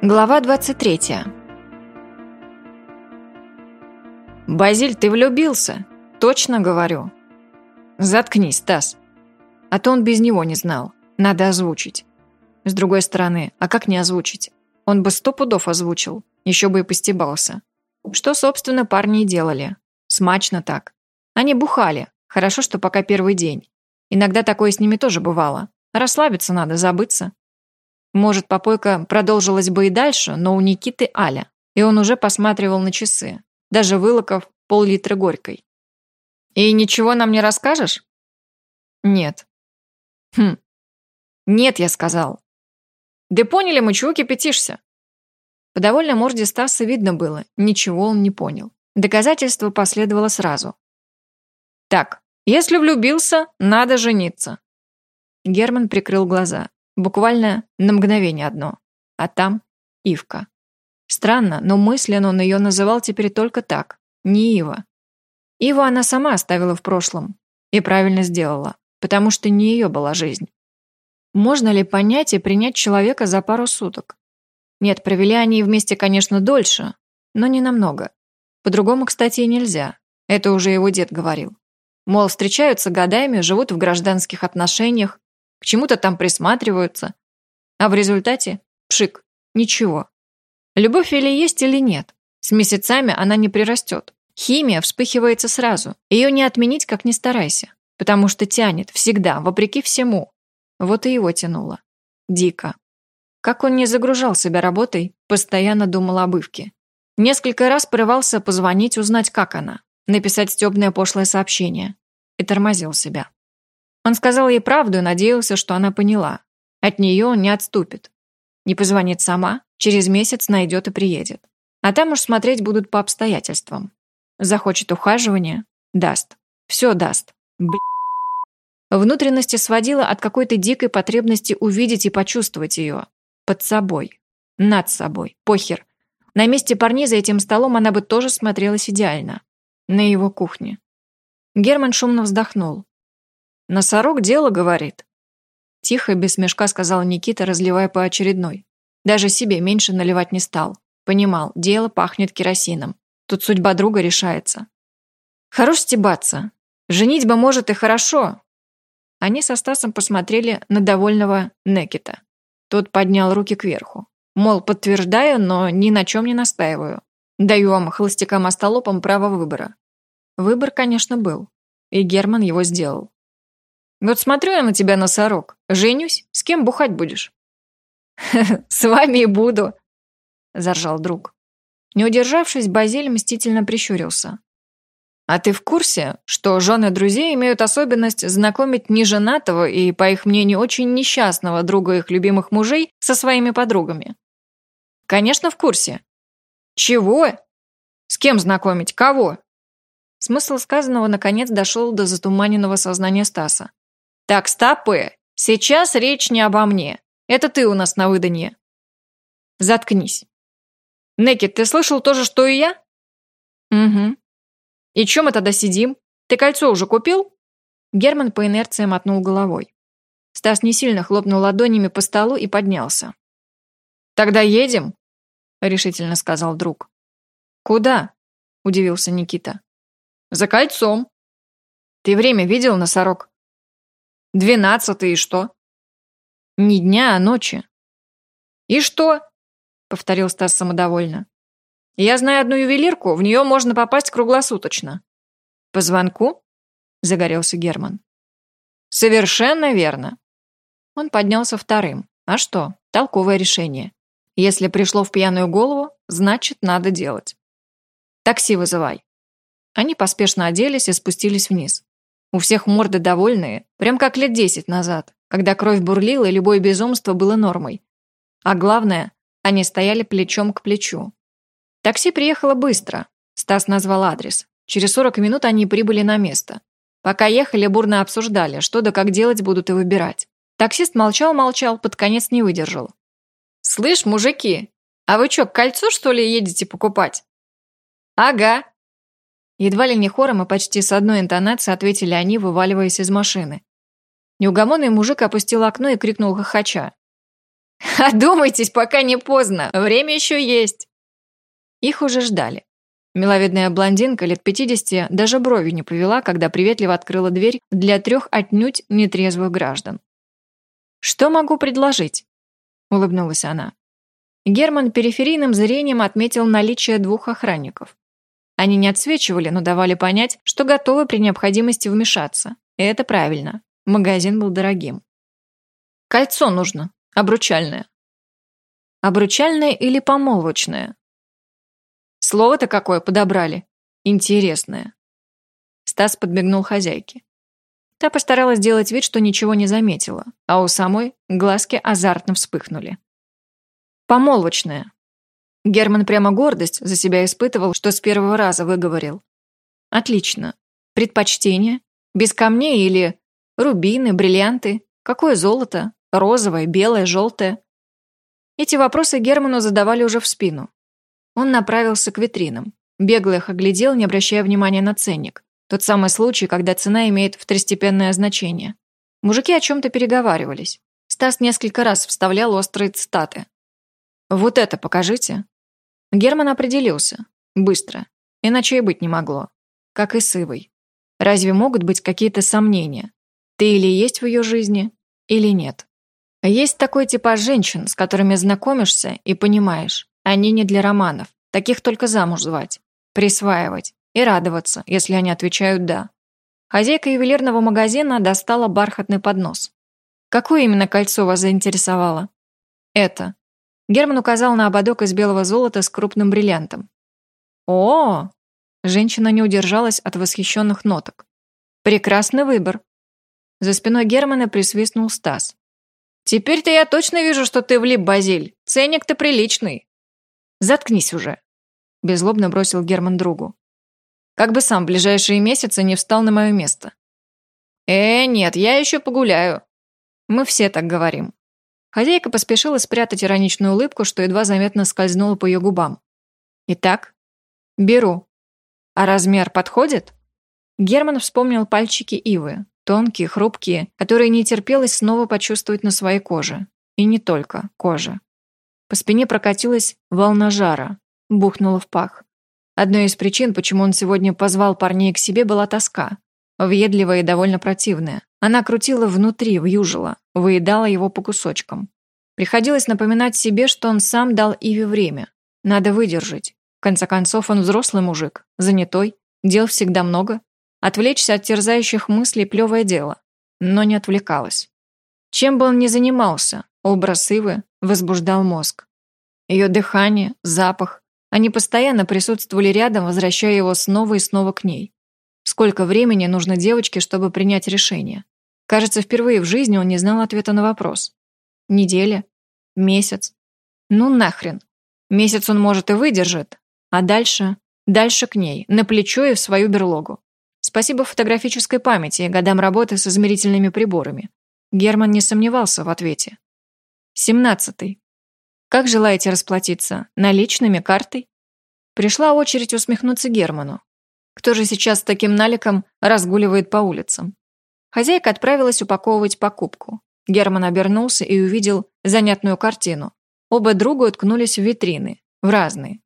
Глава 23 «Базиль, ты влюбился?» «Точно говорю». «Заткнись, Тасс». А то он без него не знал. Надо озвучить. С другой стороны, а как не озвучить? Он бы сто пудов озвучил, еще бы и постебался. Что, собственно, парни и делали. Смачно так. Они бухали. Хорошо, что пока первый день. Иногда такое с ними тоже бывало. Расслабиться надо, забыться. Может, попойка продолжилась бы и дальше, но у Никиты Аля, и он уже посматривал на часы, даже вылоков пол-литра горькой. «И ничего нам не расскажешь?» «Нет». «Хм. Нет, я сказал». «Да поняли мы, чего кипятишься?» По довольно морде Стаса видно было, ничего он не понял. Доказательство последовало сразу. «Так, если влюбился, надо жениться». Герман прикрыл глаза. Буквально на мгновение одно. А там Ивка. Странно, но мысленно он ее называл теперь только так. Не Ива. Иву она сама оставила в прошлом. И правильно сделала. Потому что не ее была жизнь. Можно ли понять и принять человека за пару суток? Нет, провели они вместе, конечно, дольше, но не намного. По-другому, кстати, и нельзя. Это уже его дед говорил. Мол, встречаются годами, живут в гражданских отношениях, к чему-то там присматриваются. А в результате – пшик, ничего. Любовь или есть, или нет. С месяцами она не прирастет. Химия вспыхивается сразу. Ее не отменить, как ни старайся. Потому что тянет, всегда, вопреки всему. Вот и его тянуло. Дико. Как он не загружал себя работой, постоянно думал об Ивке. Несколько раз порывался позвонить, узнать, как она. Написать стебное пошлое сообщение. И тормозил себя. Он сказал ей правду и надеялся, что она поняла. От нее он не отступит. Не позвонит сама, через месяц найдет и приедет. А там уж смотреть будут по обстоятельствам. Захочет ухаживания – даст. Все даст. Б***. Внутренности сводила от какой-то дикой потребности увидеть и почувствовать ее. Под собой. Над собой. Похер. На месте парней за этим столом она бы тоже смотрелась идеально. На его кухне. Герман шумно вздохнул. «Носорог дело говорит». Тихо, без смешка сказал Никита, разливая по очередной. Даже себе меньше наливать не стал. Понимал, дело пахнет керосином. Тут судьба друга решается. Хорош стебаться. Женитьба может и хорошо. Они со Стасом посмотрели на довольного Некита. Тот поднял руки кверху. Мол, подтверждаю, но ни на чем не настаиваю. Даю вам, холостякам-остолопам, право выбора. Выбор, конечно, был. И Герман его сделал. Вот смотрю я на тебя, носорог. Женюсь, с кем бухать будешь? С вами и буду, заржал друг. Не удержавшись, Базиль мстительно прищурился. А ты в курсе, что жены друзей имеют особенность знакомить неженатого и, по их мнению, очень несчастного друга их любимых мужей со своими подругами? Конечно, в курсе. Чего? С кем знакомить? Кого? Смысл сказанного наконец дошел до затуманенного сознания Стаса. Так, стопы. Сейчас речь не обо мне. Это ты у нас на выданье. Заткнись. Некит, ты слышал то же, что и я? Угу. И чем мы тогда сидим? Ты кольцо уже купил? Герман по инерции мотнул головой. Стас не сильно хлопнул ладонями по столу и поднялся. «Тогда едем?» — решительно сказал друг. «Куда?» — удивился Никита. «За кольцом». «Ты время видел, носорог?» Двенадцатый и что? Не дня, а ночи. И что? Повторил Стас самодовольно. Я знаю одну ювелирку, в нее можно попасть круглосуточно. По звонку? Загорелся Герман. Совершенно верно. Он поднялся вторым. А что? Толковое решение. Если пришло в пьяную голову, значит, надо делать. Такси вызывай. Они поспешно оделись и спустились вниз. У всех морды довольные, прям как лет десять назад, когда кровь бурлила и любое безумство было нормой. А главное, они стояли плечом к плечу. Такси приехало быстро. Стас назвал адрес. Через 40 минут они прибыли на место. Пока ехали, бурно обсуждали, что да как делать будут и выбирать. Таксист молчал-молчал, под конец не выдержал. «Слышь, мужики, а вы чё, кольцо, что ли, едете покупать?» «Ага», Едва ли не хором и почти с одной интонацией ответили они, вываливаясь из машины. Неугомонный мужик опустил окно и крикнул хохоча. Одумайтесь, пока не поздно, время еще есть. Их уже ждали. Миловидная блондинка лет 50 даже брови не повела, когда приветливо открыла дверь для трех отнюдь нетрезвых граждан. «Что могу предложить?» – улыбнулась она. Герман периферийным зрением отметил наличие двух охранников. Они не отсвечивали, но давали понять, что готовы при необходимости вмешаться. И это правильно. Магазин был дорогим. «Кольцо нужно. Обручальное». «Обручальное или помолвочное?» Слово-то какое подобрали. Интересное. Стас подмигнул хозяйке. Та постаралась сделать вид, что ничего не заметила, а у самой глазки азартно вспыхнули. Помолвочная. Герман прямо гордость за себя испытывал, что с первого раза выговорил. Отлично. Предпочтение? Без камней или рубины, бриллианты? Какое золото? Розовое, белое, желтое? Эти вопросы Герману задавали уже в спину. Он направился к витринам. Бегло их оглядел, не обращая внимания на ценник. Тот самый случай, когда цена имеет второстепенное значение. Мужики о чем-то переговаривались. Стас несколько раз вставлял острые цитаты. «Вот это покажите». Герман определился. Быстро. Иначе и быть не могло. Как и с Ивой. Разве могут быть какие-то сомнения? Ты или есть в ее жизни, или нет. Есть такой типаж женщин, с которыми знакомишься и понимаешь, они не для романов. Таких только замуж звать, присваивать и радоваться, если они отвечают «да». Хозяйка ювелирного магазина достала бархатный поднос. Какое именно кольцо вас заинтересовало? Это. Герман указал на ободок из белого золота с крупным бриллиантом. О! Женщина не удержалась от восхищенных ноток. Прекрасный выбор. За спиной Германа присвистнул Стас. Теперь-то я точно вижу, что ты влип, Базиль. Ценник-то приличный. «Заткнись уже», – беззлобно бросил Герман другу. «Как бы сам в ближайшие месяцы не встал на мое место». «Э, нет, я еще погуляю». Мы все так говорим. Хозяйка поспешила спрятать ироничную улыбку, что едва заметно скользнула по ее губам. «Итак, беру. А размер подходит?» Герман вспомнил пальчики Ивы, тонкие, хрупкие, которые не терпелось снова почувствовать на своей коже. И не только коже. По спине прокатилась волна жара, бухнула в пах. Одной из причин, почему он сегодня позвал парней к себе, была тоска. Въедливая и довольно противная. Она крутила внутри, вьюжила, выедала его по кусочкам. Приходилось напоминать себе, что он сам дал Иве время. Надо выдержать. В конце концов, он взрослый мужик, занятой, дел всегда много. Отвлечься от терзающих мыслей – плевое дело. Но не отвлекалась. Чем бы он ни занимался, образ Ивы возбуждал мозг. Ее дыхание, запах, они постоянно присутствовали рядом, возвращая его снова и снова к ней. Сколько времени нужно девочке, чтобы принять решение? Кажется, впервые в жизни он не знал ответа на вопрос. Неделя? Месяц? Ну нахрен. Месяц он, может, и выдержит. А дальше? Дальше к ней, на плечо и в свою берлогу. Спасибо фотографической памяти и годам работы с измерительными приборами. Герман не сомневался в ответе. Семнадцатый. Как желаете расплатиться? Наличными, картой? Пришла очередь усмехнуться Герману. Кто же сейчас с таким наликом разгуливает по улицам? Хозяйка отправилась упаковывать покупку. Герман обернулся и увидел занятную картину. Оба друга уткнулись в витрины, в разные.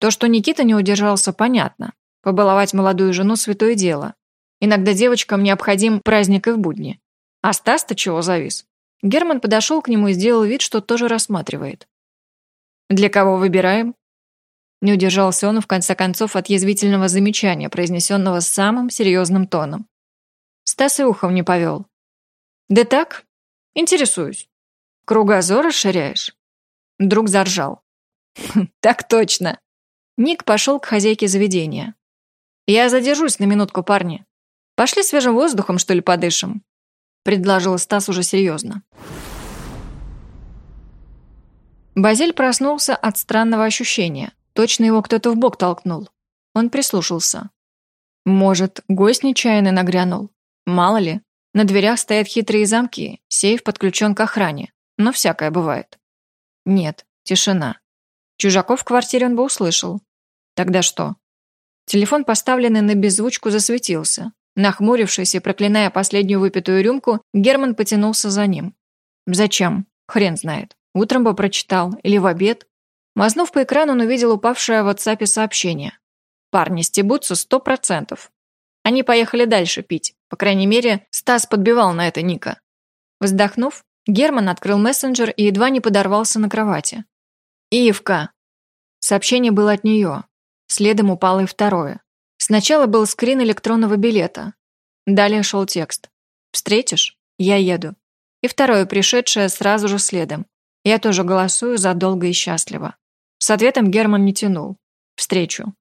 То, что Никита не удержался, понятно. Побаловать молодую жену – святое дело. Иногда девочкам необходим праздник и в будни. А Стас-то чего завис? Герман подошел к нему и сделал вид, что тоже рассматривает. «Для кого выбираем?» Не удержался он, в конце концов, от язвительного замечания, произнесенного самым серьезным тоном. Стас и ухом не повел. «Да так, интересуюсь. Кругозор расширяешь?» Друг заржал. «Хм, «Так точно!» Ник пошел к хозяйке заведения. «Я задержусь на минутку, парни. Пошли свежим воздухом, что ли, подышим?» предложил Стас уже серьезно. Базиль проснулся от странного ощущения. Точно его кто-то в бок толкнул. Он прислушался. Может, гость нечаянно нагрянул? Мало ли. На дверях стоят хитрые замки, сейф подключен к охране. Но всякое бывает. Нет, тишина. Чужаков в квартире он бы услышал. Тогда что? Телефон, поставленный на беззвучку, засветился. Нахмурившись и проклиная последнюю выпитую рюмку, Герман потянулся за ним. Зачем? Хрен знает. Утром бы прочитал. Или в обед. Мазнув по экрану, он увидел упавшее в WhatsApp сообщение. Парни стебутся сто процентов. Они поехали дальше пить. По крайней мере, Стас подбивал на это Ника. Вздохнув, Герман открыл мессенджер и едва не подорвался на кровати. «Ивка!» Сообщение было от нее. Следом упало и второе. Сначала был скрин электронного билета. Далее шел текст. «Встретишь? Я еду». И второе, пришедшее сразу же следом. «Я тоже голосую за долго и счастливо». С ответом Герман не тянул. «Встречу.